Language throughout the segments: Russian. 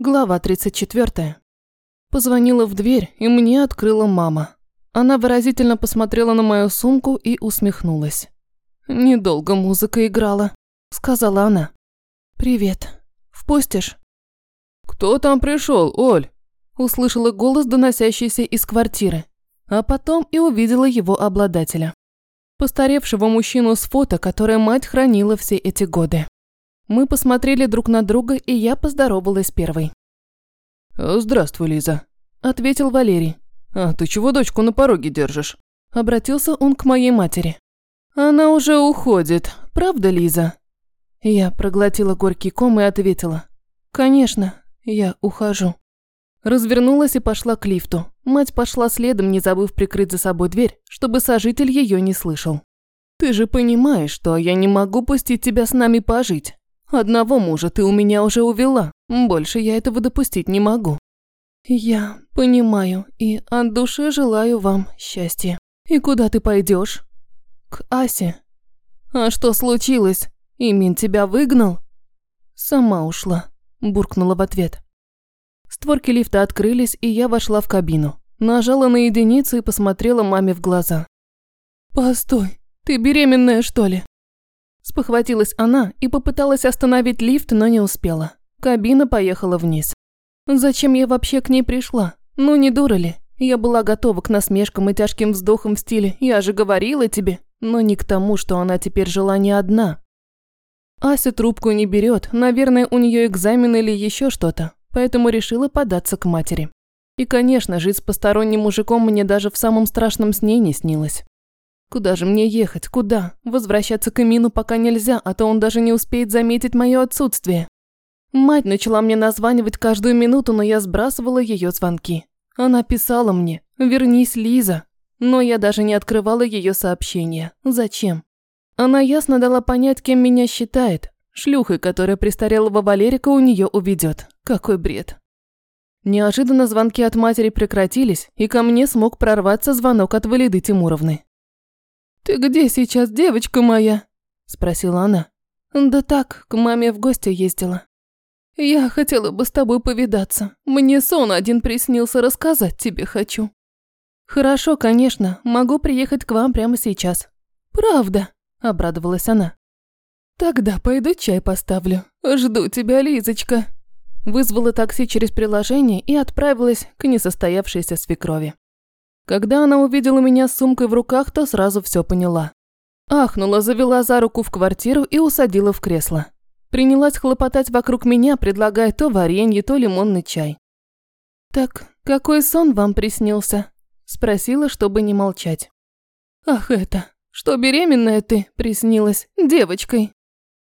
Глава 34. Позвонила в дверь, и мне открыла мама. Она выразительно посмотрела на мою сумку и усмехнулась. «Недолго музыка играла», – сказала она. «Привет. Впустишь?» «Кто там пришел, Оль?» – услышала голос, доносящийся из квартиры. А потом и увидела его обладателя. Постаревшего мужчину с фото, которое мать хранила все эти годы. Мы посмотрели друг на друга, и я поздоровалась первой. «Здравствуй, Лиза», – ответил Валерий. «А ты чего дочку на пороге держишь?» Обратился он к моей матери. «Она уже уходит, правда, Лиза?» Я проглотила горький ком и ответила. «Конечно, я ухожу». Развернулась и пошла к лифту. Мать пошла следом, не забыв прикрыть за собой дверь, чтобы сожитель ее не слышал. «Ты же понимаешь, что я не могу пустить тебя с нами пожить. Одного мужа ты у меня уже увела. Больше я этого допустить не могу. Я понимаю и от души желаю вам счастья. И куда ты пойдешь? К Асе. А что случилось? Имин тебя выгнал? Сама ушла, буркнула в ответ. Створки лифта открылись, и я вошла в кабину. Нажала на единицу и посмотрела маме в глаза. «Постой, ты беременная, что ли?» Спохватилась она и попыталась остановить лифт, но не успела. Кабина поехала вниз. Зачем я вообще к ней пришла? Ну не дура ли? Я была готова к насмешкам и тяжким вздохам в стиле «я же говорила тебе», но не к тому, что она теперь жила не одна. Ася трубку не берет, наверное, у нее экзамен или еще что-то, поэтому решила податься к матери. И, конечно, жить с посторонним мужиком мне даже в самом страшном сне не снилось. Куда же мне ехать? Куда? Возвращаться к Эмину пока нельзя, а то он даже не успеет заметить мое отсутствие. Мать начала мне названивать каждую минуту, но я сбрасывала ее звонки. Она писала мне «Вернись, Лиза». Но я даже не открывала ее сообщения. Зачем? Она ясно дала понять, кем меня считает. Шлюхой, которая престарелого Валерика у нее уведет. Какой бред. Неожиданно звонки от матери прекратились, и ко мне смог прорваться звонок от Валиды Тимуровны. «Ты где сейчас, девочка моя?» – спросила она. «Да так, к маме в гости ездила». «Я хотела бы с тобой повидаться. Мне сон один приснился, рассказать тебе хочу». «Хорошо, конечно, могу приехать к вам прямо сейчас». «Правда?» – обрадовалась она. «Тогда пойду чай поставлю. Жду тебя, Лизочка». Вызвала такси через приложение и отправилась к несостоявшейся свекрови. Когда она увидела меня с сумкой в руках, то сразу все поняла. Ахнула, завела за руку в квартиру и усадила в кресло. Принялась хлопотать вокруг меня, предлагая то варенье, то лимонный чай. «Так, какой сон вам приснился?» Спросила, чтобы не молчать. «Ах это, что беременная ты приснилась девочкой?»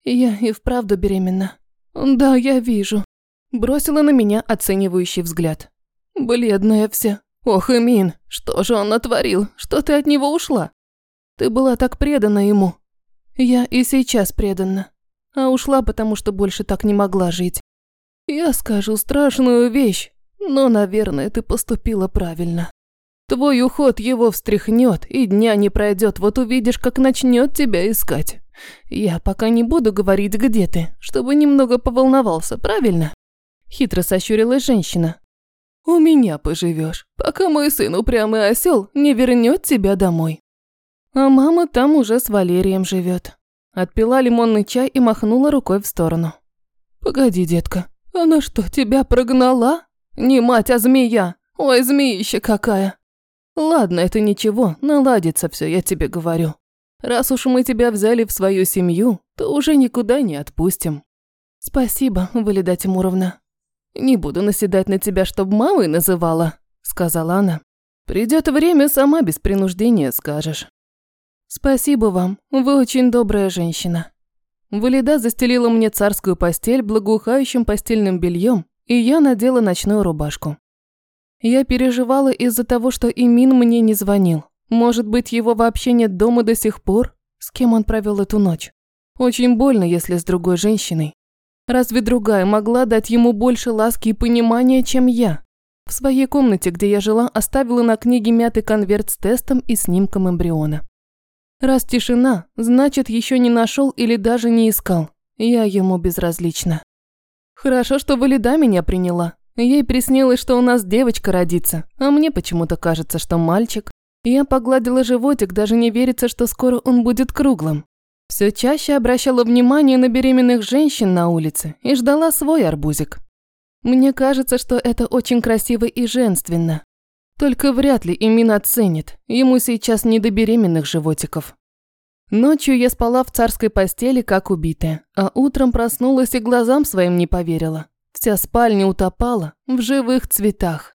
«Я и вправду беременна». «Да, я вижу». Бросила на меня оценивающий взгляд. «Бледная вся, «Ох, Эмин, что же он натворил? Что ты от него ушла? Ты была так предана ему. Я и сейчас предана. А ушла, потому что больше так не могла жить. Я скажу страшную вещь, но, наверное, ты поступила правильно. Твой уход его встряхнет, и дня не пройдет, вот увидишь, как начнет тебя искать. Я пока не буду говорить, где ты, чтобы немного поволновался, правильно?» Хитро сощурилась женщина. У меня поживешь, пока мой сын упрямый осел не вернет тебя домой. А мама там уже с Валерием живет. Отпила лимонный чай и махнула рукой в сторону. Погоди, детка, она что, тебя прогнала? Не мать, а змея. Ой, змеища какая. Ладно, это ничего, наладится все, я тебе говорю. Раз уж мы тебя взяли в свою семью, то уже никуда не отпустим. Спасибо, Валида Тимуровна. «Не буду наседать на тебя, чтоб мамой называла», – сказала она. «Придет время, сама без принуждения скажешь». «Спасибо вам, вы очень добрая женщина». Валида застелила мне царскую постель благоухающим постельным бельем, и я надела ночную рубашку. Я переживала из-за того, что Имин мне не звонил. Может быть, его вообще нет дома до сих пор? С кем он провел эту ночь? Очень больно, если с другой женщиной. Разве другая могла дать ему больше ласки и понимания, чем я? В своей комнате, где я жила, оставила на книге мятый конверт с тестом и снимком эмбриона. Раз тишина, значит, еще не нашел или даже не искал. Я ему безразлична. Хорошо, что Валида меня приняла. Ей приснилось, что у нас девочка родится, а мне почему-то кажется, что мальчик. Я погладила животик, даже не верится, что скоро он будет круглым. Все чаще обращала внимание на беременных женщин на улице и ждала свой арбузик. Мне кажется, что это очень красиво и женственно. Только вряд ли Имин оценит, ему сейчас не до беременных животиков. Ночью я спала в царской постели, как убитая, а утром проснулась и глазам своим не поверила. Вся спальня утопала в живых цветах.